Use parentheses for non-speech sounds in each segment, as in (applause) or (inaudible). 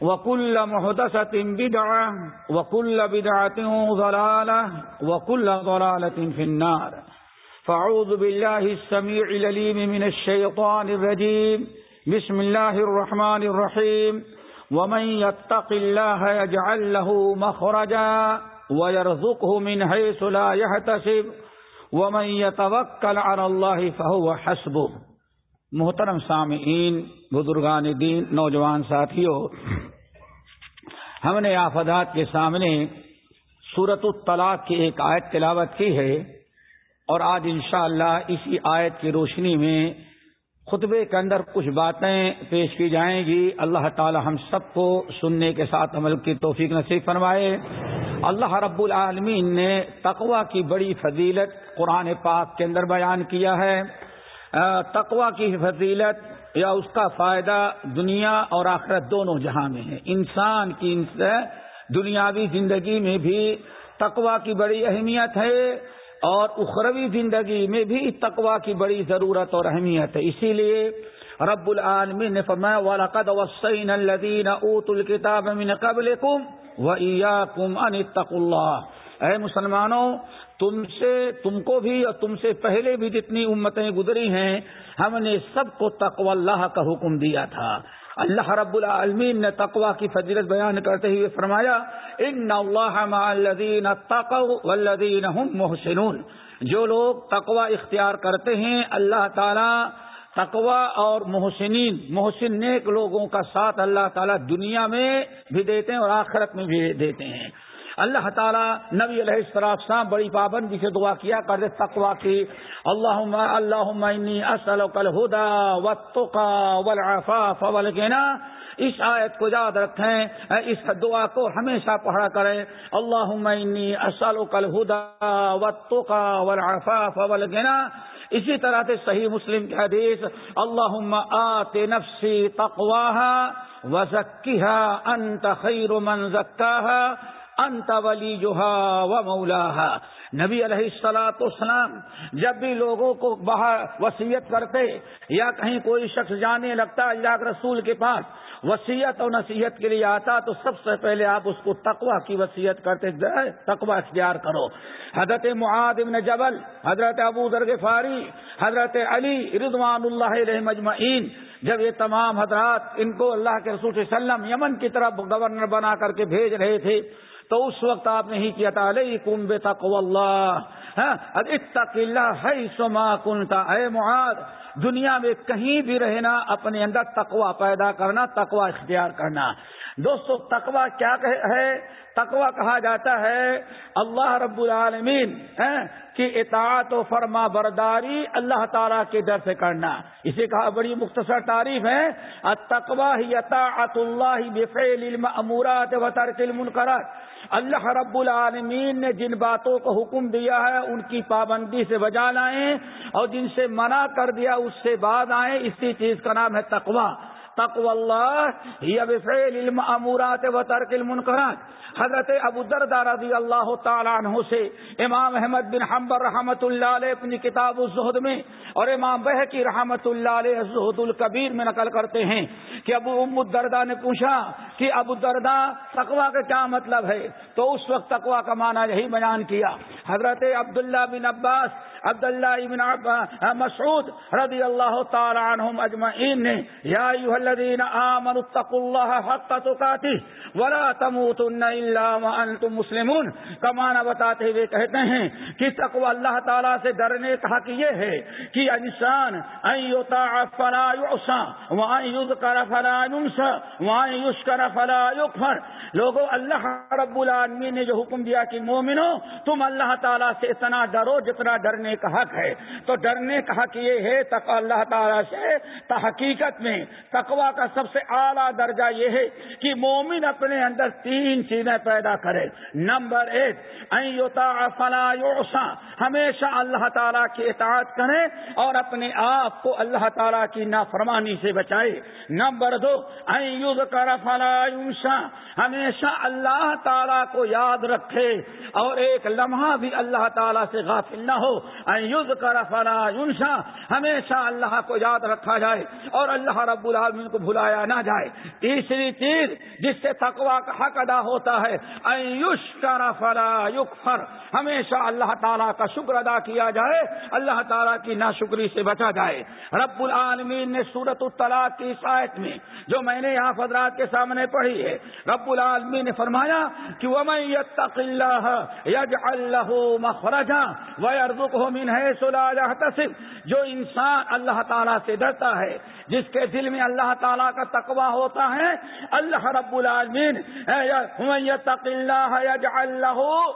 وكل محدثة بدعة وكل بدعة ضلالة وكل ضلالة في النار. فاعوذ بالله السميع العليم من الشيطان الرجيم. بسم الله الرحمن الرحيم. ومن يتق الله يجعل له مخرجا ويرزقه من حيث لا يحتسب. ومن يتوكل على الله فهو حسبه. محترم سامعین، بزرگان دین، نوجوان ساتھیوں، ہم نے آفدات کے سامنے سورت الطلاق کی ایک آیت تلاوت کی ہے اور آج انشاءاللہ اللہ اسی آیت کی روشنی میں خطبے کے اندر کچھ باتیں پیش کی جائیں گی۔ اللہ تعالی ہم سب کو سننے کے ساتھ عمل کی توفیق نصیب فرمائے۔ اللہ رب العالمین نے تقوا کی بڑی فضیلت قرآن پاک کے اندر بیان کیا ہے۔ تقوا کی فضیلت یا اس کا فائدہ دنیا اور آخرت دونوں جہاں میں ہے۔ انسان کی دنیاوی زندگی میں بھی تقوا کی بڑی اہمیت ہے اور اخروی زندگی میں بھی تقوا کی بڑی ضرورت اور اہمیت ہے۔ اسی لیے رب العالمین نے فرمایا، وَلَقَدْ وَصَّيْنَا الَّذِينَ أُوتُوا الْكِتَابَ مِنْ قَبْلِكُمْ وَإِيَّاكُمْ أَنِ اتَّقُوا اللَّهِ اے مسلمانوں تم سے، تم کو بھی اور تم سے پہلے بھی جتنی امتیں گزری ہیں، ہم نے سب کو تقوی اللہ کا حکم دیا تھا۔ اللہ رب العالمین نے تقوا کی فضیلت بیان کرتے ہوئے فرمایا، ان اللہ الذین تقوا والذین هم محسنون۔ جو لوگ تقوا اختیار کرتے ہیں، اللہ تعالی تقوا اور محسنین، محسن نیک لوگوں کا ساتھ اللہ تعالی دنیا میں بھی دیتے ہیں اور آخرت میں بھی دیتے ہیں۔ اللہ تعالیٰ نبی علیہ السلام بڑی پابندی سے دعا کیا کر تقوا کی۔ اللہ اللہ اصل الہدا و توقا والعفاف والغنا اس آیت کو یاد رکھیں، اس دعا کو ہمیشہ پڑھا کریں۔ اللہ اصل الہدا و توقا والعفاف والغنا اسی طرح سے صحیح مسلم کی حدیث اللہ آت نفسی تقواہ وزکیہ انت خیر من زکاہا۔ انت ولی جوہا و مولا نبی علیہ السلاۃ والسلام جب بھی لوگوں کو باہر وسیعت کرتے یا کہیں کوئی شخص جانے لگتا اللہ رسول کے پاس وسیعت اور نصیحت کے لیے آتا تو سب سے پہلے آپ اس کو تقوا کی وسیعت کرتے تقوا اختیار کرو۔ حضرت معاد ابن جبل، حضرت ابو درگ فاری حضرت علی رضوان اللہ علیہ مجمعین، جب یہ تمام حضرات ان کو اللہ کے رسول صلی اللہ علیہ وسلم یمن کی طرف گورنر بنا کر کے بھیج رہے تھے تو اس وقت آپ نے ہی کیا تھا کم بے تقو اللہ ہاں؟ اتق اللہ ہے سما کنتا اے معاد دنیا میں کہیں بھی رہنا، اپنے اندر تقوا پیدا کرنا تقوا اختیار کرنا۔ دوستو تقوا کیا ہے؟ تقوا کہا جاتا ہے، اللہ رب العالمین ہاں؟ کی اطاعت و فرما برداری اللہ تعالیٰ کے در سے کرنا۔ اسے کہا بڑی مختصر تعریف ہے تقوا ہی اطاعت اللہ بفعل المأمورات و ترک المنکرات۔ اللہ رب العالمین نے جن باتوں کو حکم دیا ہے ان کی پابندی سے بجا لائیں اور جن سے منع کر دیا اس سے بعد آئیں، اسی چیز کا نام ہے تقوا تقو اللہ بفعل المامورات و ترک المنکرات۔ حضرت ابو دردا رضی اللہ تعالیٰ عنہ سے امام احمد بن حمبر رحمت اللہ علیہ اپنی کتاب الزہد میں اور امام بہ کی رحمت اللہ علیہ زہد القبیر میں نقل کرتے ہیں کہ ابو ام الدردہ نے پوچھا کہ ابو دردا تقوا کا کیا مطلب ہے؟ تو اس وقت تقوا کا معنی یہی بیان کیا۔ حضرت عبداللہ بن عباس، عبداللہ ابن مسعود رضی اللہ تعالی عنہم اجمعین نے یا ایوہ الذین آمنوا اتقوا اللہ حق تقاتی ولا تموتن الا وانتم مسلمون۔ کمانا بتاتے ہوئے کہتے ہیں کہ تقوی اللہ تعالی سے ڈرنے کا حق یہ ہے کہ انسان ان یطاع فلا یعصا، وان یذکر فلا ینسا وان یشکر فلا یکفر لوگوں اللہ رب العالمین نے جو حکم دیا کہ مومنو، تم اللہ تعالی سے اتنا ڈرو جتنا ڈرنے کا حق ہے۔ تو ڈرنے کا حق یہ ہے تک اللہ تعالیٰ سے تحقیقت میں۔ تقوا کا سب سے اعلیٰ درجہ یہ ہے کہ مومن اپنے اندر تین چیزیں پیدا کرے۔ نمبر ایک فلا ہمیشہ اللہ تعالیٰ کی اطاعت کرے اور اپنے آپ کو اللہ تعالیٰ کی نافرمانی سے بچائے۔ نمبر دو کر فلا ہمیشہ اللہ تعالیٰ کو یاد رکھے اور ایک لمحہ بھی اللہ تعالیٰ سے غافل نہ ہو۔ یوز کر فلا یونشا ہمیشہ اللہ کو یاد رکھا جائے اور اللہ رب العالمین کو بھلایا نہ جائے۔ تیسری چیز جس سے تقوا کا حق ادا ہوتا ہے ایوش کر فلا یق فر ہمیشہ اللہ تعالیٰ کا شکر ادا کیا جائے، اللہ تعالیٰ کی ناشکری سے بچا جائے۔ رب العالمین نے سورت الطلاق کی شاید میں، جو میں نے یہاں حضرات کے سامنے پڑھی ہے۔ رب العالمین نے فرمایا کہ وہ میں یج اللہ مخرجا وہ من ہے جو انسان اللہ تعالیٰ سے ڈرتا ہے، جس کے دل میں اللہ تعالیٰ کا تقوی ہوتا ہے، اللہ رب العالمین اللہ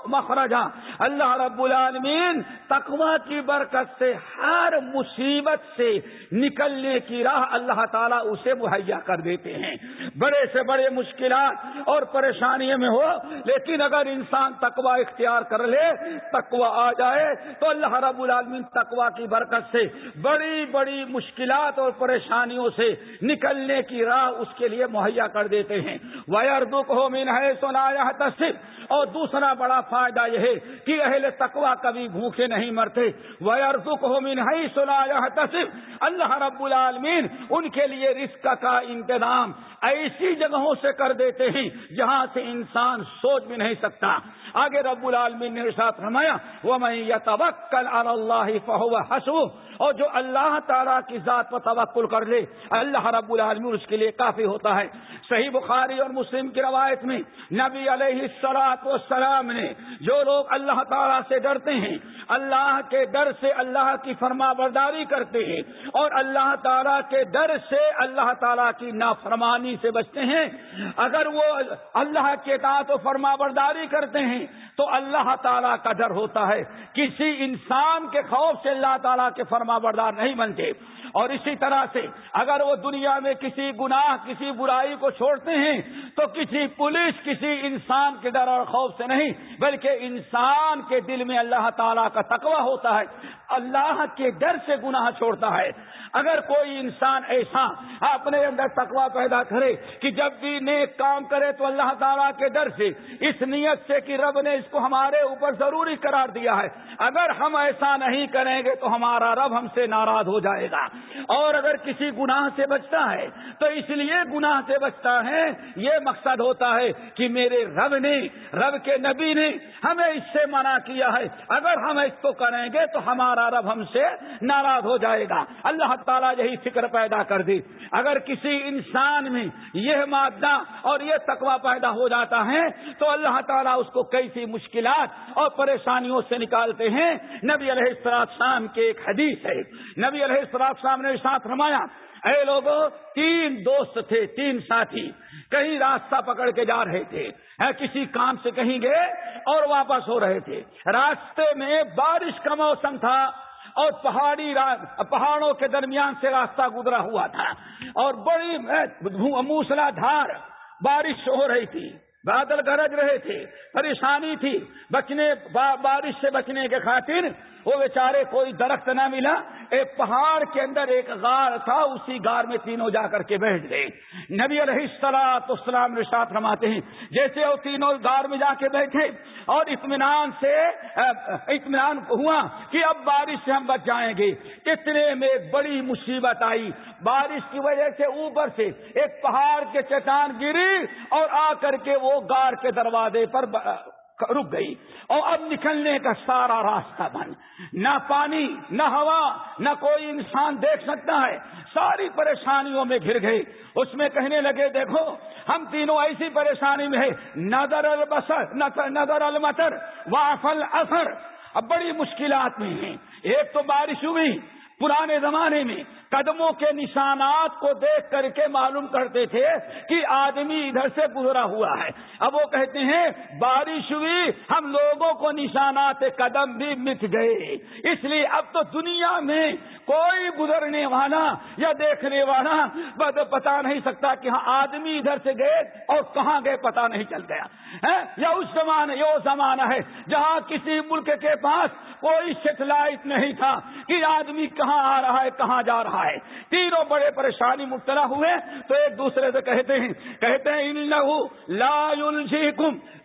مخرجا۔ اللہ رب العالمین تقوی کی برکت سے، ہر مصیبت سے نکلنے کی راہ اللہ تعالیٰ اسے مہیا کر دیتے ہیں۔ بڑے سے بڑے مشکلات اور پریشانیوں میں ہو، لیکن اگر انسان تقوی اختیار کر لے، تقوی آ جائے، تو اللہ رب العالمین تقوی کی برکت سے بڑی بڑی مشکلات اور پریشانیوں سے نکلنے کی راہ اس کے لیے مہیا کر دیتے ہیں۔ ویر دکھ ہو مین ہے سنایا تصف اور دوسرا بڑا فائدہ یہ ہے کہ اہل تقوا کبھی بھوکے نہیں مرتے۔ ویر دکھ ہو مین ہے سنایا تصف اللہ رب العالمین ان کے لیے رزق کا انتظام ایسی جگہوں سے کر دیتے ہیں۔ جہاں سے انسان سوچ بھی نہیں سکتا۔ آگے رب العالمین نے ساتھ رمایا وہ میں یہ توکل اللہ فہو حسو اور جو اللہ تعالیٰ کی ذات پر توکل کر لے، اللہ رب العالمین اس کے لیے کافی ہوتا ہے۔ صحیح بخاری اور مسلم کی روایت میں نبی علیہ السلاط والسلام نے جو لوگ اللہ تعالیٰ سے ڈرتے ہیں، اللہ کے ڈر سے اللہ کی فرما برداری کرتے ہیں، اور اللہ تعالیٰ کے ڈر سے اللہ تعالیٰ کی نافرمانی سے بچتے ہیں۔ اگر وہ اللہ کے تعت و فرما برداری کرتے ہیں تو اللہ تعالیٰ کا ڈر ہوتا ہے۔ کسی انسان کے خوف سے اللہ تعالیٰ کے فرما بردار نہیں بنتے۔ اور اسی طرح سے اگر وہ دنیا میں کسی گناہ، کسی برائی کو چھوڑتے ہیں، تو کسی پولیس، کسی انسان کے ڈر اور خوف سے نہیں، بلکہ انسان کے دل میں اللہ تعالیٰ کا تقوی ہوتا ہے۔ اللہ کے ڈر سے گناہ چھوڑتا ہے۔ اگر کوئی انسان ایسا اپنے اندر تقوی پیدا کرے کہ جب بھی نیک کام کرے تو اللہ تعالیٰ کے ڈر سے، اس نیت سے کہ رب نے اس کو ہمارے اوپر ضروری قرار دیا ہے۔ اگر ہم ایسا نہیں کریں گے تو ہمارا رب ہم سے ناراض ہو جائے گا۔ اور اگر کسی گناہ سے بچتا ہے تو اس لیے گناہ سے بچتا ہے، یہ مقصد ہوتا ہے کہ میرے رب نے، رب کے نبی نے ہمیں اس سے منع کیا ہے۔ اگر ہم اس کو کریں گے تو ہمارا رب ہم سے ناراض ہو جائے گا۔ اللہ تعالیٰ یہی فکر پیدا کر دی اگر کسی انسان میں یہ مادہ اور یہ تقوی پیدا ہو جاتا ہے تو اللہ تعالیٰ اس کو کیسی مشکلات اور پریشانیوں سے نکالتے ہیں۔ نبی علیہ السلام کے ایک حدیث ہے۔ نبی علیہ السلام نے ساتھ رمایا اے لوگوں تین دوست تھے، تین ساتھی، کہیں راستہ پکڑ کے جا رہے تھے کسی کام سے کہیں گئے اور واپس ہو رہے تھے۔ راستے میں بارش کا موسم تھا اور پہاڑی پہاڑوں کے درمیان سے راستہ گزرا ہوا تھا اور بڑی موسلا دھار بارش ہو رہی تھی۔ بادل گرج رہے تھے پریشانی تھی بچنے بارش سے بچنے کے خاطر وہ بیچارے کوئی درخت نہ ملا۔ ایک پہاڑ کے اندر ایک غار تھا، اسی غار میں تینوں جا کر کے بیٹھ گئے۔ نبی علیہ السلام اسلام رشاط رماتے ہیں، جیسے وہ تینوں غار میں جا کے بیٹھے اور اطمینان سے اطمینان ہوا کہ اب بارش سے ہم بچ جائیں گے۔ اتنے میں ایک بڑی مصیبت آئی۔ بارش کی وجہ سے اوپر سے ایک پہاڑ کے چٹان گری اور آ کر کے وہ گار کے دروازے پر رک گئی اور اب نکلنے کا سارا راستہ بند۔ نہ پانی، نہ ہوا، نہ کوئی انسان دیکھ سکتا ہے۔ ساری پریشانیوں میں گر گئے اس میں کہنے لگے، دیکھو، ہم تینوں ایسی پریشانی میں ہے نظر البسر نظر المتر وافل اثر۔ اب بڑی مشکلات میں ہیں۔ ایک تو بارش ہوئی پرانے زمانے میں۔ قدموں کے نشانات کو دیکھ کر کے معلوم کرتے تھے کہ آدمی ادھر سے گزرا ہوا ہے۔ اب وہ کہتے ہیں، بارش ہوئی، ہم لوگوں کو نشانات قدم بھی مٹ گئے۔ اس لیے اب تو دنیا میں کوئی گزرنے والا یا دیکھنے والا پتا نہیں سکتا کہ ہاں آدمی ادھر سے گئے اور کہاں گئے پتا نہیں چل گیا۔ یا اس زمانے یہ زمانہ ہے جہاں کسی ملک کے پاس کوئی سیٹلائٹ نہیں تھا کہ آدمی کہاں آ رہا ہے، کہاں جا رہا ہے۔ تینوں بڑے پریشانی مبتلا ہوئے۔ تو ایک دوسرے سے کہتے ہیں کہتے ہیں ان لہو لا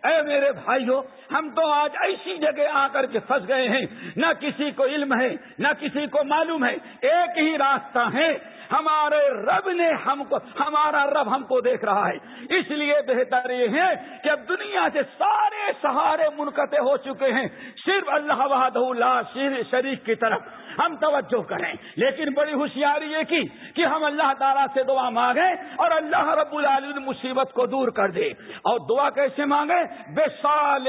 اے میرے بھائیو، ہم تو آج ایسی جگہ آ کر کے پھنس گئے ہیں۔ نہ کسی کو علم ہے، نہ کسی کو معلوم ہے۔ ایک ہی راستہ ہے۔ ہمارے رب نے ہم کو، ہمارا رب ہم کو دیکھ رہا ہے۔ اس لیے بہتر یہ ہے کہ اب دنیا سے سارے سہارے منقطع ہو چکے ہیں۔ صرف اللہ وحد اللہ شریف کی طرف۔ ہم توجہ کریں۔ لیکن بڑی ہوشیاری یہ کی کہ ہم اللہ تعالیٰ سے دعا مانگیں اور اللہ رب العالمین مصیبت کو دور کر دے۔ اور دعا کیسے مانگے بے سال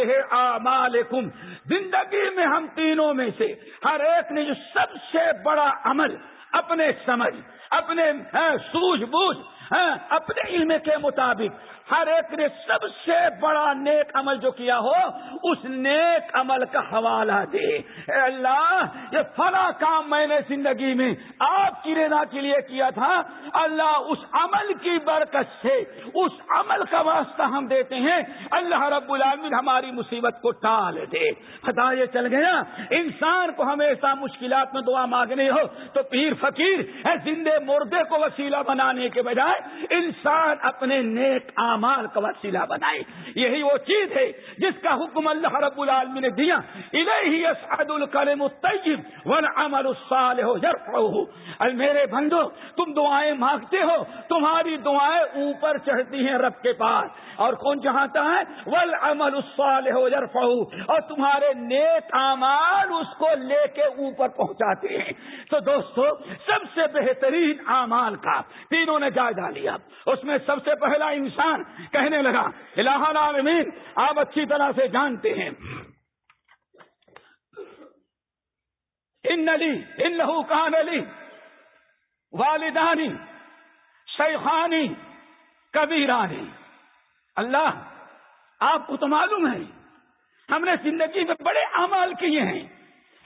زندگی میں ہم تینوں میں سے ہر ایک نے جو سب سے بڑا عمل، اپنے سمجھ، اپنے ہاں، سوجھ بوجھ ہاں، اپنے علم کے مطابق، ہر ایک نے سب سے بڑا نیک عمل جو کیا ہو، اس نیک عمل کا حوالہ دے۔ اے اللہ، یہ فلا کام میں نے زندگی میں آپ کی رضا کے لیے کیا تھا۔ اللہ اس عمل کی برکت سے، اس عمل کا واسطہ ہم دیتے ہیں۔ اللہ رب العالمین ہماری مصیبت کو ٹال دے۔ خدا، یہ چل گیا۔ انسان کو ہمیشہ مشکلات میں دعا مانگنی ہو تو پیر فقیر زندے مردے کو وسیلہ بنانے کے بجائے انسان اپنے نیک اعمال کا وسیلہ بنائے۔ یہی وہ چیز ہے جس کا حکم اللہ رب العالمین نے دیا۔ اسعد الکلم الطیب والعمل الصالح يرفعه میرے بندو، تم دعائیں مانگتے ہو، تمہاری دعائیں اوپر چڑھتی ہیں رب کے پاس۔ اور کون چاہتا ہے؟ والعمل الصالح يرفعه اور تمہارے نیک اعمال اس کو لے کے اوپر پہنچاتے ہیں۔ تو دوستو، سب سے بہترین اعمال کا تینوں نے جائزہ لیا۔ اس میں سب سے پہلا انسان کہنے لگا، الہ العالمین، آپ اچھی طرح سے جانتے ہیں۔ ان نلی ان لہو کان علی والدانی، شیخانی، کبیرانی۔ اللہ، آپ کو تو معلوم ہے۔ ہم نے زندگی میں بڑے اعمال کیے ہیں،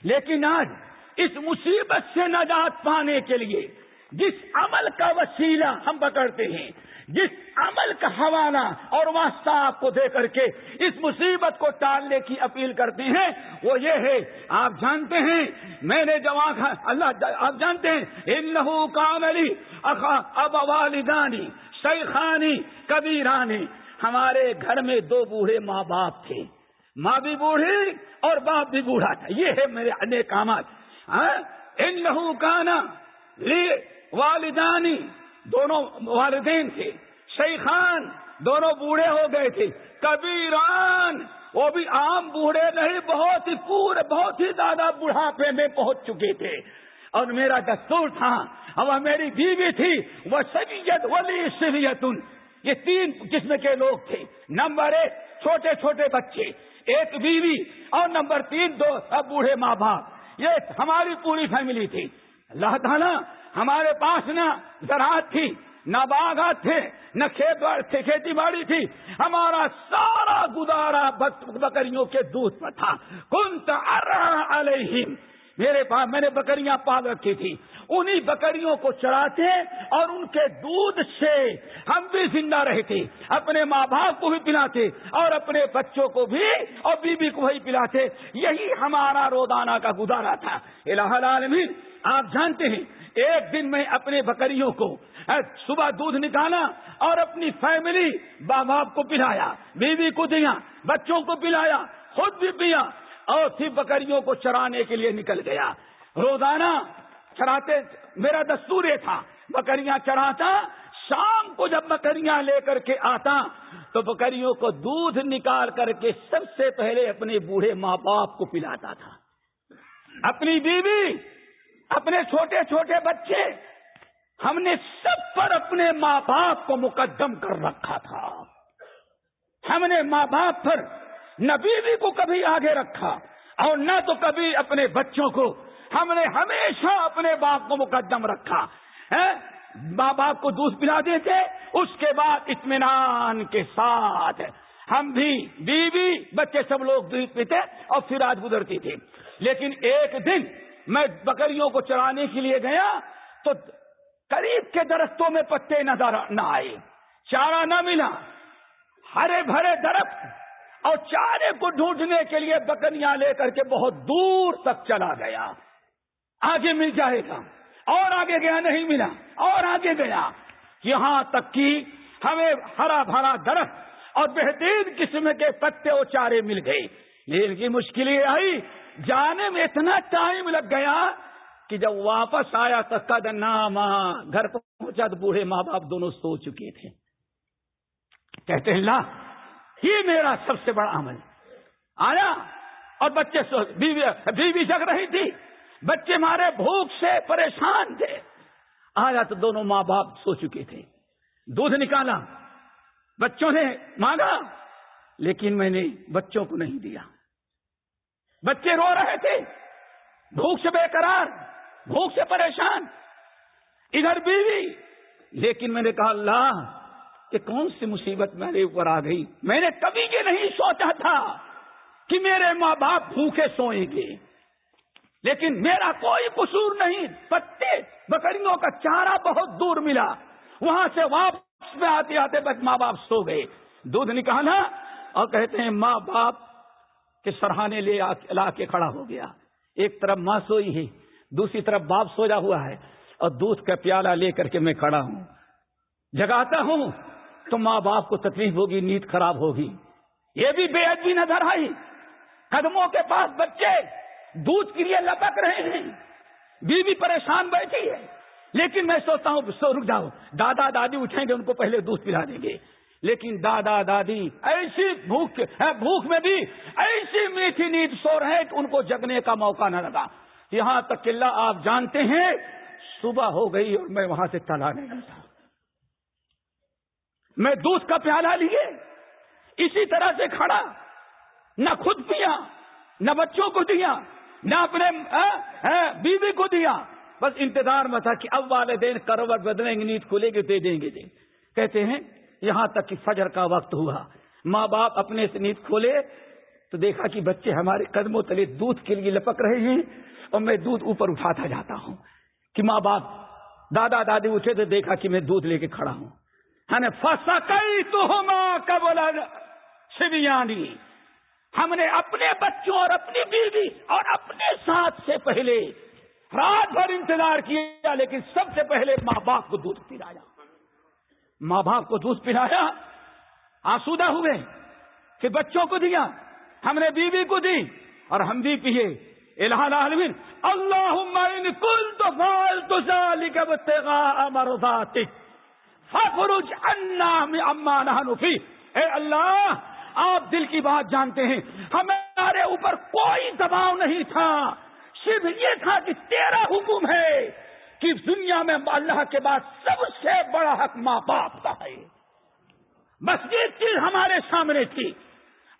لیکن آج اس مصیبت سے نجات پانے کے لیے جس عمل کا وسیلہ ہم پکڑتے ہیں، جس عمل کا حوالہ اور واسطہ آپ کو دے کر کے اس مصیبت کو ٹالنے کی اپیل کرتے ہیں، وہ یہ ہے، آپ جانتے ہیں، میں نے جواب اللہ آپ جانتے ہیں ان کام علی اب والدانی شیخانی کبیرانی۔ ہمارے گھر میں دو بوڑھے ماں باپ تھے۔ ماں بھی بوڑھی اور باپ بھی بوڑھا تھا۔ یہ ہے میرے انیک کامات۔ ہاں؟ ان لہو کانا والدانی دونوں والدین تھے، شیخان دونوں بوڑھے ہو گئے تھے، کبیران، وہ بھی عام بوڑھے نہیں، بہت ہی پورے بہت ہی زیادہ بڑھاپے میں پہنچ چکے تھے۔ اور میرا دستور تھا اور میری بیوی تھی، وہ سبیت ولی سبیت یہ تین قسم کے لوگ تھے۔ نمبر ایک، چھوٹے چھوٹے بچے۔ ایک بیوی اور نمبر تین، دو بوڑھے ماں باپ۔ یہ ہماری پوری فیملی تھی۔ اللہ تعالیٰ ہمارے پاس نہ زراعت تھی، نہ باغات تھے، نہ کھیت تھے کھیتی باڑی تھی۔ ہمارا سارا گزارا بکریوں کے دودھ پر تھا۔ کن علیہم۔ میرے پاس میں نے بکریاں پال رکھی تھی۔ انہی بکریوں کو چراتے اور ان کے دودھ سے ہم بھی زندہ رہتے، اپنے ماں باپ کو بھی پلاتے اور اپنے بچوں کو بھی اور بیوی کو بھی پلاتے۔ یہی ہمارا روزانہ کا گزارا تھا۔ الہ العالمین، آپ جانتے ہیں، ایک دن میں اپنے بکریوں کو صبح دودھ نکالا اور اپنی فیملی ماں باپ کو پلایا، بیوی کو دیا، بچوں کو پلایا، خود بھی پیا اور پھر بکریوں کو چرانے کے لیے نکل گیا۔ روزانہ چراتے، میرا دستور یہ تھا، بکریاں چراتا، شام کو جب بکریاں لے کر کے آتا، تو بکریوں کو دودھ نکال کر کے سب سے پہلے اپنے بوڑھے ماں باپ کو پلاتا تھا۔ اپنی بیوی، اپنے چھوٹے چھوٹے بچے، ہم نے سب پر اپنے ماں باپ کو مقدم کر رکھا تھا۔ ہم نے ماں باپ پر نہ بیوی کو کبھی آگے رکھا اور نہ تو کبھی اپنے بچوں کو ہم نے ہمیشہ اپنے باپ کو مقدم رکھا ماں باپ کو دودھ پلا دیتے، اس کے بعد اطمینان کے ساتھ ہم بھی بیوی، بچے سب لوگ دودھ پیتے اور پھر آج گزرتی تھی۔ لیکن ایک دن میں بکریوں کو چرانے کے لیے گیا تو قریب کے درختوں میں پتے نظر نہ آئے، چارہ نہ ملا۔ ہرے بھرے درخت اور چارے کو ڈھونڈنے کے لیے بکریاں لے کر کے بہت دور تک چلا گیا۔ آگے مل جائے گا اور آگے گیا نہیں ملا اور آگے گیا یہاں تک کہ ہمیں ہرا بھرا درخت اور بہترین قسم کے پتے اور چارے مل گئے۔ لیکن کی مشکل یہ آئی۔ جانے میں اتنا ٹائم لگ گیا کہ جب واپس آیا تو قد ناما گھر پہنچا تو بوڑھے ماں باپ دونوں سو چکے تھے۔ کہتے ہیں، اللہ، یہ میرا سب سے بڑا عمل۔ آیا اور بچے بیوی جگ رہی تھی۔ بچے مارے، بھوک سے پریشان تھے۔ آیا تو دونوں ماں باپ سو چکے تھے۔ دودھ نکالا، بچوں نے مانگا، لیکن میں نے بچوں کو نہیں دیا۔ بچے رو رہے تھے، بھوک سے بے قرار بھوک سے پریشان، ادھر بیوی۔ لیکن میں نے کہا، اللہ، کہ کون سی مصیبت میرے اوپر آ گئی؟ میں نے کبھی یہ نہیں سوچا تھا کہ میرے ماں باپ بھوکے سوئیں گے۔ لیکن میرا کوئی قصور نہیں۔ پتے بکریوں کا چارہ بہت دور ملا۔ وہاں سے واپس میں آتے آتے بس ماں باپ سو گئے۔ دودھ نکالا اور کہتے ہیں، ماں باپ کے سرحانے لے لا کے کھڑا ہو گیا۔ ایک طرف ماں سوئی ہے، دوسری طرف باپ سوجا ہوا ہے۔ اور دودھ کا پیالہ لے کر کے میں کھڑا ہوں۔ جگاتا ہوں تو ماں باپ کو تکلیف ہوگی، نیند خراب ہوگی۔ یہ بھی بے ادبی نظر آئی۔ قدموں کے پاس بچے دودھ کے لیے لپک رہے ہیں۔ بیوی پریشان بیٹھی ہے۔ لیکن میں سوچتا ہوں سو رک جاؤ۔ دادا دادی اٹھیں گے، ان کو پہلے دودھ پلا دیں گے۔ لیکن دادا دادی ایسی بھوک بھوک میں بھی ایسی میٹھی نیند سو رہے کہ ان کو جگنے کا موقع نہ لگا۔ یہاں تک اللہ، آپ جانتے ہیں، صبح ہو گئی اور میں وہاں سے چلا نہیں تھا میں دودھ کا پیالہ لیے، اسی طرح سے کھڑا، نہ خود پیا، نہ بچوں کو دیا۔ نہ اپنے ہاں، ہاں، بیوی کو دیا۔ بس انتظار میں تھا کہ اب والدین کروٹ بدلیں گے نیند کھلے گے دے دیں گے دے کہتے ہیں، یہاں تک کہ فجر کا وقت ہوا۔ ماں باپ اپنے سے نیند کھولے تو دیکھا کہ بچے ہمارے قدموں تلے دودھ کے لیے لپک رہے ہیں اور میں دودھ اوپر اٹھاتا جاتا ہوں کہ ماں باپ، دادا، دادی اٹھے تو دیکھا کہ میں دودھ لے کے کھڑا ہوں۔ ہاں، فسا کئی تو بولا سبیانی ہم نے اپنے بچوں اور اپنی بیوی اور اپنے ساتھ سے پہلے رات بھر انتظار کیا، لیکن سب سے پہلے ماں باپ کو دودھ پلایا۔ ماں باپ کو دودھ پلایا، آسودہ ہوئے پھر بچوں کو دیا، ہم نے بیوی کو دی اور ہم بھی پیے۔ الہ العالمین اللہ کل تو فال تو مرضاتک اما نحنفی اے اللہ آپ دل کی بات جانتے ہیں۔ ہمارے اوپر کوئی دباؤ نہیں تھا۔ صرف یہ تھا کہ تیرا حکم ہے کہ دنیا میں اللہ کے بعد سب سے بڑا حق ماں باپ کا ہے۔ مسجد چیز ہمارے سامنے تھی۔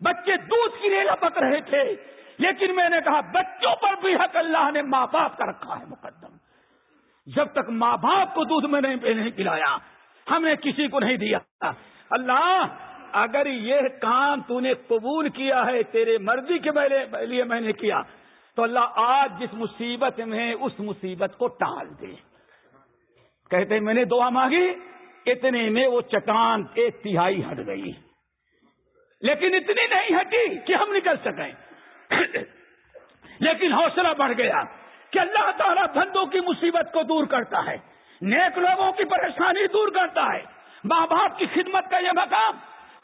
بچے دودھ کی لیے لپک رہے تھے۔ لیکن میں نے کہا، بچوں پر بھی حق اللہ نے ماں باپ کا رکھا ہے مقدم۔ جب تک ماں باپ کو دودھ میں نہیں پلایا، ہم نے کسی کو نہیں دیا۔ اللہ اگر یہ کام تو نے قبول کیا ہے، تیرے مرضی کے لیے میں نے کیا، تو اللہ آج جس مصیبت میں اس مصیبت کو ٹال دے۔ کہتے میں نے دعا مانگی، اتنے میں وہ چٹان ایک تہائی ہٹ گئی۔ لیکن اتنی نہیں ہٹی کہ ہم نکل سکیں۔ (coughs) لیکن حوصلہ بڑھ گیا کہ اللہ تعالیٰ بندوں کی مصیبت کو دور کرتا ہے، نیک لوگوں کی پریشانی دور کرتا ہے۔ ماں باپ کی خدمت کا یہ مقام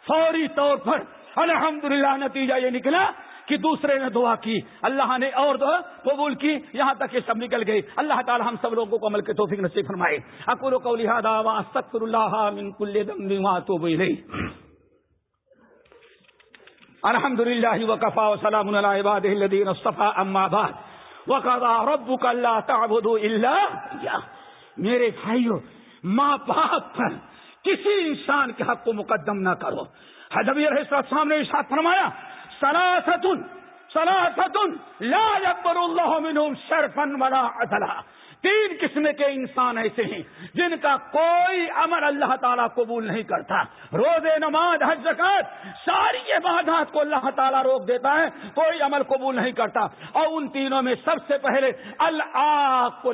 فوری طور پر الحمدللہ نتیجہ یہ نکلا کہ دوسرے نے دعا کی۔ اللہ نے اور دعا قبول کی، یہاں تک یہ سب نکل گئی۔ اللہ تعالی ہم سب لوگوں کو عمل کے توفیق نصیب فرمائے۔ اکور کو لہٰذا استغفر اللہ من كل ذنب واتوب الیہ۔ الحمد للہ وکفا وسلام علی عباده الذین اصطفى اما بعد۔ وقضى ربك الا تعبدوا الا میرے بھائیو، ماں باپ پر کسی انسان کے حق کو مقدم نہ کرو۔ حضبی علیہ السلام نے ارشاد فرمایا سلاستن سلاستن لا يقبل الله منهم شرفا ولا عدلا۔ تین قسم کے انسان ایسے ہیں جن کا کوئی عمل اللہ تعالیٰ قبول نہیں کرتا۔ روز نماز، حج زکات ساری عبادات کو اللہ تعالیٰ روک دیتا ہے، کوئی عمل قبول نہیں کرتا۔ اور ان تینوں میں سب سے پہلے اللہ کو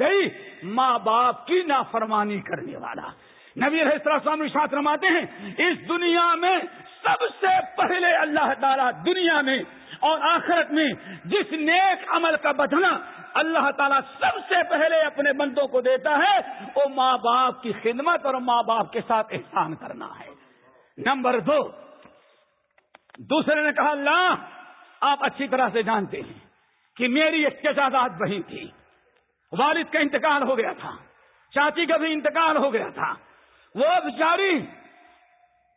گئی ماں باپ کی نافرمانی کرنے والا۔ نبی السلام ساتھ رماتے ہیں، اس دنیا میں سب سے پہلے اللہ تعالیٰ دنیا میں اور آخرت میں جس نیک عمل کا بدلا اللہ تعالیٰ سب سے پہلے اپنے بندوں کو دیتا ہے، وہ ماں باپ کی خدمت اور ماں باپ کے ساتھ احسان کرنا ہے۔ نمبر دو، دوسرے نے کہا، اللہ، آپ اچھی طرح سے جانتے ہیں کہ میری ایک جزادات بہن تھی۔ والد کا انتقال ہو گیا تھا، چاچی کا بھی انتقال ہو گیا تھا۔ وہ بیچاری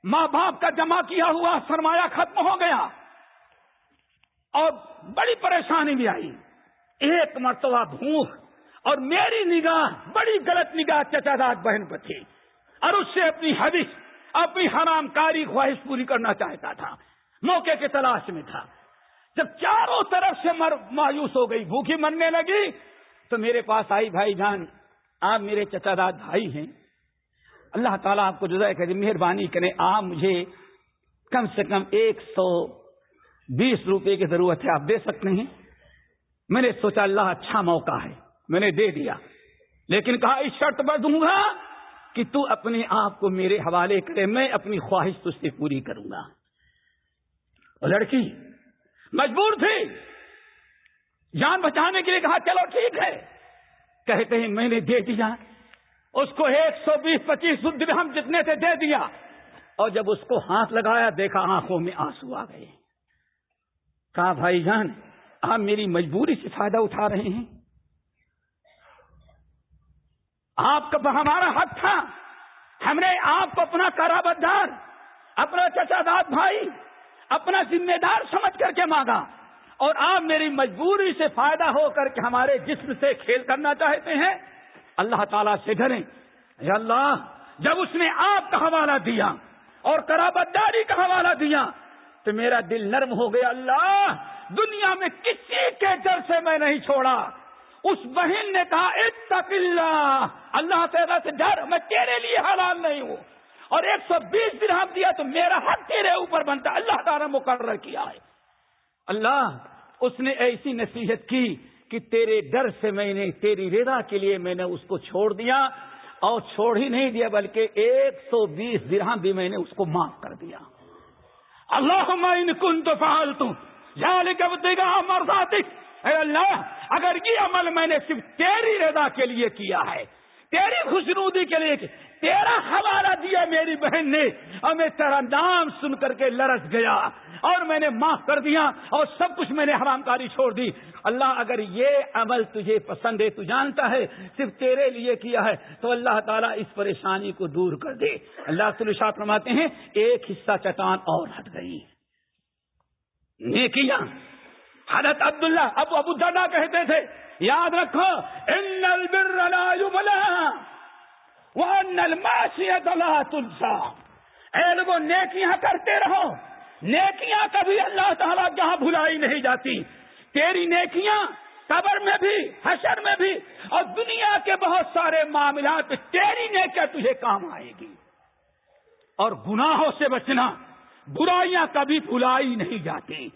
ماں باپ کا جمع کیا ہوا سرمایہ ختم ہو گیا اور بڑی پریشانی بھی آئی۔ ایک مرتبہ بھوک اور میری نگاہ، بڑی غلط نگاہ چچا داد بہن پر تھی۔ اور اس سے اپنی حدیث، اپنی حرام کاری خواہش پوری کرنا چاہتا تھا۔ موقع کے تلاش میں تھا۔ جب چاروں طرف سے مر مایوس ہو گئی، بھوکی مرنے لگی تو میرے پاس آئی بھائی جان، آپ میرے چچا داد بھائی ہیں۔ اللہ تعالیٰ آپ کو جدا کرے، مہربانی کریں آپ مجھے کم سے کم ایک سو بیس روپے کی ضرورت ہے، آپ دے سکتے ہیں؟ میں نے سوچا اللہ اچھا موقع ہے، میں نے دے دیا۔ لیکن کہا، اس شرط پر دوں گا کہ تو اپنے آپ کو میرے حوالے کرے، میں اپنی خواہش تج سے پوری کروں گا۔ لڑکی، مجبور تھی۔ جان بچانے کے لیے کہا، چلو ٹھیک ہے۔ کہتے ہیں، میں نے دے دیا۔ اس کو ایک سو بیس پچیس ہم جتنے سے دے دیا۔ اور جب اس کو ہاتھ لگایا، دیکھا آنکھوں میں آنسو آ گئے۔ کہا، بھائی جان، آپ میری مجبوری سے فائدہ اٹھا رہے ہیں۔ آپ کا ہمارا حق تھا۔ ہم نے آپ کو اپنا کرا بدار اپنا چچا داد بھائی، اپنا ذمہ دار سمجھ کر کے مانگا۔ اور آپ میری مجبوری سے فائدہ ہو کر کے ہمارے جسم سے کھیل کرنا چاہتے ہیں۔ اللہ تعالیٰ سے ڈریں۔ یا اللہ، جب اس نے آپ کا حوالہ دیا اور کرابداری کا حوالہ دیا، تو میرا دل نرم ہو گیا۔ اللہ، دنیا میں کسی کے ڈر سے میں نہیں چھوڑا۔ اس بہن نے کہا، اتق اللہ۔ اللہ تعالیٰ سے ڈر، میں تیرے لیے حلال نہیں ہوں۔ اور ایک سو بیس درہم دیا تو میرا حق تیرے اوپر بنتا۔ اللہ تعالیٰ مقرر کیا ہے۔ اللہ، اس نے ایسی نصیحت کی کہ تیرے ڈر سے میں نے تیری رضا کے لیے میں نے اس کو چھوڑ دیا اور چھوڑ ہی نہیں دیا، بلکہ ایک سو بیس درہم بھی میں نے اس کو معاف کر دیا۔ اللہ کن تو فالتو اے اللہ، اگر یہ عمل میں نے صرف تیری رضا کے لیے کیا ہے، تیری خوشنودی کے لیے تیرا حوالہ دیا میری بہن نے اور میں تیرا نام سن کر کے لرس گیا اور میں نے معاف کر دیا اور سب کچھ میں نے حرام کاری چھوڑ دی۔ اللہ اگر یہ عمل تجھے پسند ہے، تو جانتا ہے، صرف تیرے لیے کیا ہے، تو اللہ تعالیٰ اس پریشانی کو دور کر دے۔ اللہ تعالیٰ فرماتے ہیں، ایک حصہ چٹان اور ہٹ گئی۔ نیکیاں۔ حضرت عبداللہ ابو ابو دادا کہتے تھے، یاد رکھو، ان البر لا يبلى اے لوگوں نیکیاں کرتے رہو۔ نیکیاں کبھی اللہ تعالیٰ جہاں بھلائی نہیں جاتی۔ تیری نیکیاں قبر میں بھی، حشر میں بھی اور دنیا کے بہت سارے معاملات تیری نیکیاں تجھے کام آئے گی۔ اور گناہوں سے بچنا، برائیاں کبھی بھلائی نہیں جاتی۔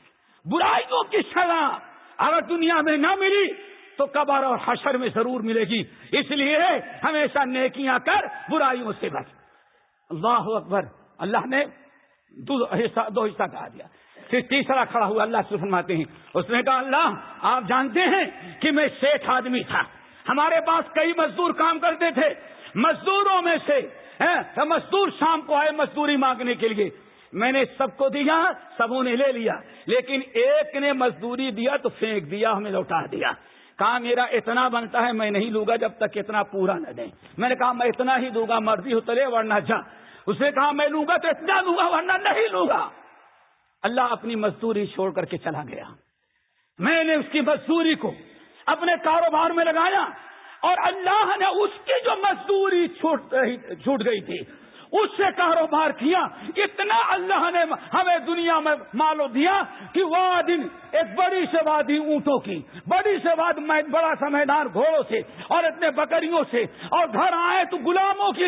برائیوں کی سزا اگر دنیا میں نہ ملی تو قبر اور حشر میں ضرور ملے گی۔ اس لیے ہمیشہ نیکیاں کر، برائیوں سے بچ۔ اللہ اکبر۔ اللہ نے دو حصہ دو حصہ کہا دیا۔ پھر تیسرا کھڑا ہوا، اللہ سے فرماتے ہیں۔ اس نے کہا، اللہ، آپ جانتے ہیں کہ میں شیخ آدمی تھا۔ ہمارے پاس کئی مزدور کام کرتے تھے۔ مزدوروں میں سے مزدور شام کو آئے مزدوری مانگنے کے لیے۔ میں نے سب کو دیا، سبوں نے لے لیا۔ لیکن ایک نے مزدوری دیا تو پھینک دیا، ہمیں لوٹا دیا۔ کہا میرا اتنا بنتا ہے میں نہیں لوں گا جب تک اتنا پورا نہ دیں۔ میں نے کہا میں اتنا ہی دوں گا، مرضی ہو تلے ورنہ جا۔ اس نے کہا میں لوں گا تو اتنا لوں گا ورنہ نہیں لوں گا۔ اللہ اپنی مزدوری چھوڑ کر کے چلا گیا۔ میں نے اس کی مزدوری کو اپنے کاروبار میں لگایا اور اللہ نے اس کی جو مزدوری چھوٹ گئی تھی اس سے کاروبار کیا؟ اتنا اللہ نے ہمیں دنیا میں مالو دیا کہ وہ دن ایک بڑی سے وادی اونٹوں کی، بڑی سے واد بڑا سا میدان گھوڑوں سے اور اتنے بکریوں سے اور گھر آئے تو غلاموں کی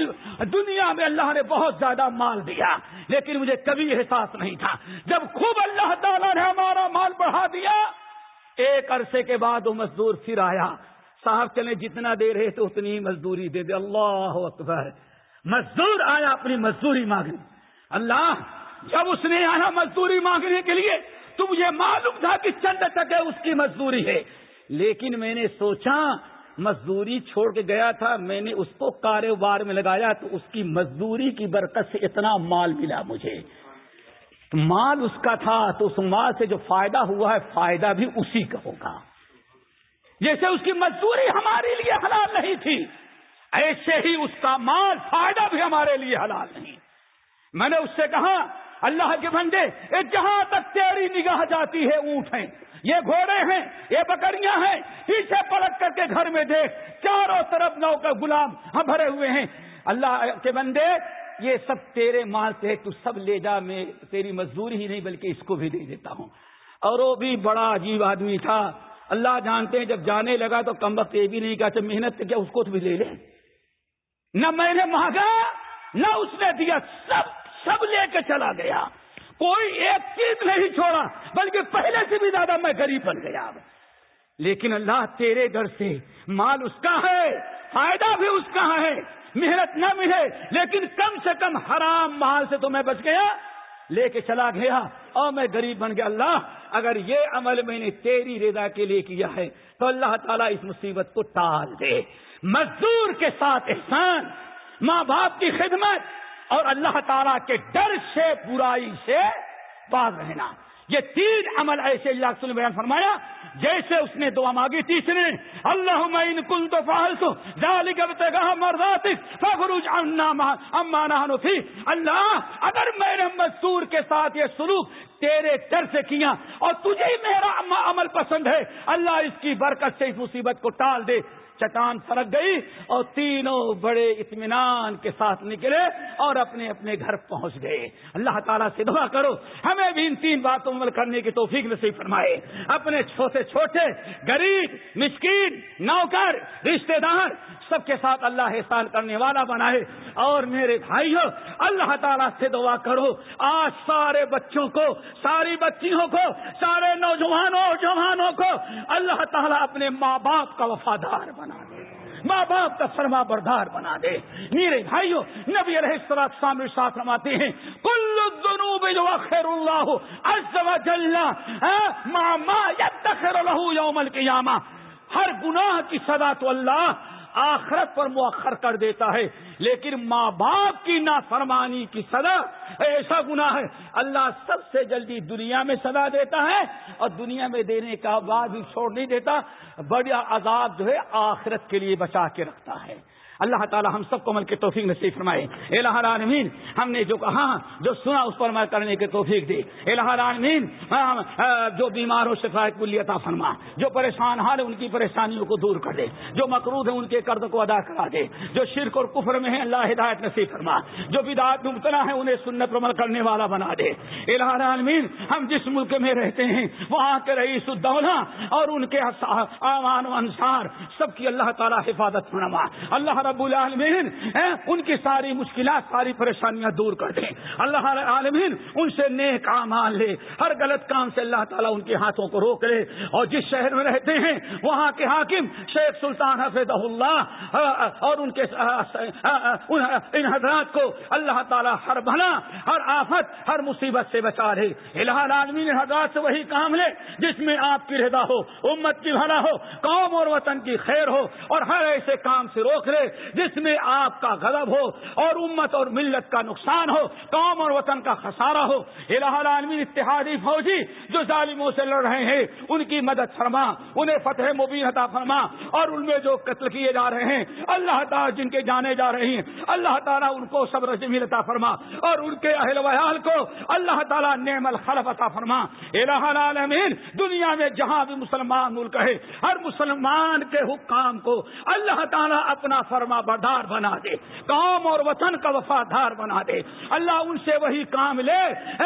دنیا میں اللہ نے بہت زیادہ مال دیا، لیکن مجھے کبھی احساس نہیں تھا۔ جب خوب اللہ تعالیٰ نے ہمارا مال بڑھا دیا، ایک عرصے کے بعد وہ مزدور پھر آیا۔ صاحب چلے جتنا دے رہے تھے اتنی مزدوری دے دے۔ اللہ اکبر۔ مزدور آیا اپنی مزدوری مانگنے۔ اللہ، جب اس نے آیا مزدوری مانگنے کے لیے تو مجھے معلوم تھا کہ چند تک ہے اس کی مزدوری ہے۔ لیکن میں نے سوچا، مزدوری چھوڑ کے گیا تھا، میں نے اس کو کاروبار میں لگایا تو اس کی مزدوری کی برکت سے اتنا مال ملا مجھے۔ مال اس کا تھا، تو اس مال سے جو فائدہ ہوا ہے، فائدہ بھی اسی کا ہوگا۔ جیسے اس کی مزدوری ہمارے لیے حلال نہیں تھی۔ ایسے ہی اس کا مال فائدہ بھی ہمارے لیے حلال نہیں۔ میں نے اس سے کہا، اللہ کے بندے جہاں تک تیری نگاہ جاتی ہے، اونٹ ہیں، یہ گھوڑے ہیں، یہ بکریاں ہیں، پیچھے پلٹ کر کے گھر میں دیکھ، چاروں طرف نو کا غلام ہم بھرے ہوئے ہیں۔ اللہ کے بندے، یہ سب تیرے مال سے تو سب لے جا، میں تیری مزدوری ہی نہیں، بلکہ اس کو بھی دے دیتا ہوں۔ اور وہ بھی بڑا عجیب آدمی تھا۔ اللہ جانتے ہیں، جب جانے لگا تو کم وقت یہ بھی نہیں کہا اچھا محنت کیا، اس کو تو بھی لے لیں۔ نہ میں نے مانگا، نہ اس نے دیا، سب سب لے کے چلا گیا۔ کوئی ایک چیز نہیں چھوڑا، بلکہ پہلے سے بھی زیادہ میں غریب بن گیا۔ لیکن اللہ تیرے گھر سے مال اس کا ہے، فائدہ بھی اس کا ہے، محنت نہ ملے لیکن کم سے کم حرام مال سے تو میں بچ گیا، لے کے چلا گیا۔ اور میں غریب بن گیا۔ اللہ، اگر یہ عمل میں نے تیری رضا کے لیے کیا ہے، تو اللہ تعالیٰ اس مصیبت کو ٹال دے۔ مزدور کے ساتھ احسان، ماں باپ کی خدمت اور اللہ تعالیٰ کے ڈر سے، برائی سے باز رہنا۔ یہ تین عمل ایسے اللہ بیان فرمایا، جیسے اس نے دعا مانگی تیسرے اللہ کل تو فالتو فخروج امانا تھی اللہ، اگر میں نے مزدور کے ساتھ یہ سلوک تیرے ڈر سے کیا اور تجھے میرا عمل پسند ہے، اللہ اس کی برکت سے اس مصیبت کو ٹال دے۔ چٹان فرق گئی اور تینوں بڑے اطمینان کے ساتھ نکلے اور اپنے اپنے گھر پہنچ گئے۔ اللہ تعالیٰ سے دعا کرو، ہمیں بھی ان تین باتوں عمل کرنے کی توفیق نصیب فرمائے۔ اپنے چھوٹے چھوٹے، غریب، مسکین، نوکر رشتے دار، سب کے ساتھ اللہ احسان کرنے والا بنائے۔ اور میرے بھائیوں اللہ تعالیٰ سے دعا کرو، آج سارے بچوں کو، ساری بچیوں کو، سارے نوجوانوں، جوانوں کو اللہ تعالیٰ اپنے ماں باپ کا وفادار بنا دے۔ ماں باپ کا فرما بردار بنا دے۔ میرے بھائیوں، نبی علیہ السلام سامنے ساتھ رماتے ہیں، کل الذنوب جو خیر اللہ عز و جل ما یدخر له یوم القیامہ۔ ہر گناہ کی سزا تو اللہ آخرت پر مؤخر کر دیتا ہے۔ لیکن ماں باپ کی نافرمانی کی سزا ایسا گنا ہے اللہ سب سے جلدی دنیا میں سزا دیتا ہے اور دنیا میں دینے کا بعد بھی چھوڑ نہیں دیتا، بڑا عذاب جو ہے آخرت کے لیے بچا کے رکھتا ہے۔ اللہ تعالی ہم سب کو عمل کے توفیق نصیب فرمائے۔ الہ العالمین، ہم نے جو کہا، جو سنا، اس پر عمل کرنے کے توفیق دے الہ العالمین جو بیمار ہو شفایت کلی عطا فرما، جو پریشان حال ہے، ان کی پریشانیوں کو دور کر دے۔ جو مقروض ہے ان کے قرض کو ادا کرا دے۔ جو شرک اور کفر میں ہے اللہ ہدایت نصیب فرما۔ جو بدعات مبتلا ہے انہیں سنت پر عمل کرنے والا بنا دے۔ الہ العالمین، ہم جس ملک میں رہتے ہیں، وہاں کے رئیس الدولہ اور ان کے امان و انصار، سب کی اللہ تعالی حفاظت فرما۔ اللہ رب العالمین ان کی ساری مشکلات، ساری پریشانیاں دور کر دیں۔ اللہ عالمین ان سے نیک اعمال لے۔ ہر غلط کام سے اللہ تعالیٰ ان کے ہاتھوں کو روک لے۔ اور جس شہر میں رہتے ہیں، وہاں کے حاکم شیخ سلطان حفظ اللہ اور ان کے ان حضرات کو اللہ تعالیٰ ہر بھلا، ہر آفت، ہر مصیبت سے بچا لے۔ الہ العالمین، حضرات سے وہی کام لے، جس میں آپ کی رضا ہو، امت کی بھلا ہو، قوم اور وطن کی خیر ہو، اور ہر ایسے کام سے روک لے۔ جس میں آپ کا غضب ہو اور امت اور ملت کا نقصان ہو، قوم اور وطن کا خسارہ ہو، الہ العالمین اتحادی فوجی جو ظالموں سے لڑ رہے ہیں، ان کی مدد فرما، انہیں فتح مبین عطا فرما اور ان میں جو قتل کیے جا رہے ہیں، اللہ تعالیٰ جن کے جانے جا رہے ہیں، اللہ تعالیٰ ان کو صبر جمیل عطا فرما اور ان کے اہل ویال کو اللہ تعالیٰ نعم الخلف عطا فرما۔ الہ العالمین، دنیا میں جہاں بھی مسلمان ملک ہے، ہر مسلمان کے حکام کو اللہ تعالیٰ اپنا فرما فرما بردار بنا دے، قوم اور وطن کا وفادار بنا دے۔ اللہ ان سے وہی کام لے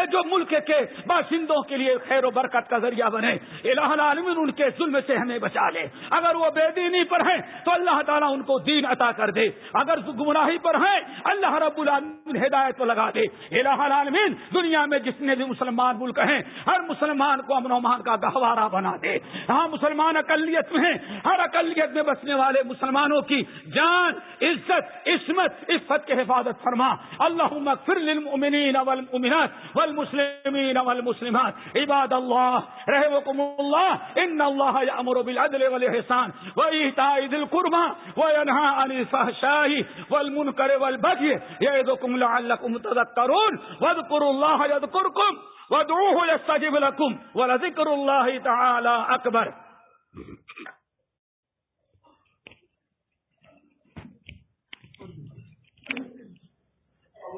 جو ملک کے باشندوں کے لیے خیر و برکت کا ذریعہ بنے۔ الہ العالمین ان کے ظلم سے ہمیں بچا لے۔ اگر وہ بے دینی پر ہیں، تو اللہ تعالیٰ ان کو دین عطا کر دے۔ اگر گمراہی پر ہیں، اللہ رب العالمین ہدایت کو لگا دے۔ الہ العالمین، دنیا میں جس نے بھی مسلمان ملک ہیں، ہر مسلمان کو امن و مان کا گہوارہ بنا دے۔ ہاں مسلمان اقلیت میں ہیں۔ ہر اقلیت میں بسنے والے مسلمانوں کی جان عزت، عصمت، عفت کے حفاظت فرما۔ اللہ للمؤمنین والمؤمنات والمسلمین والمسلمات۔ عباد اللہ رحمكم اللہ، ان اللہ یامر بالعدل والاحسان وایتاء ذی القربى وینهى عن الفحشاء والمنکر والبغي یعظکم لعلکم تذکرون۔ واذکروا اللہ یذکرکم وادعوه يستجب لكم ولذكر الله تعالى أكبر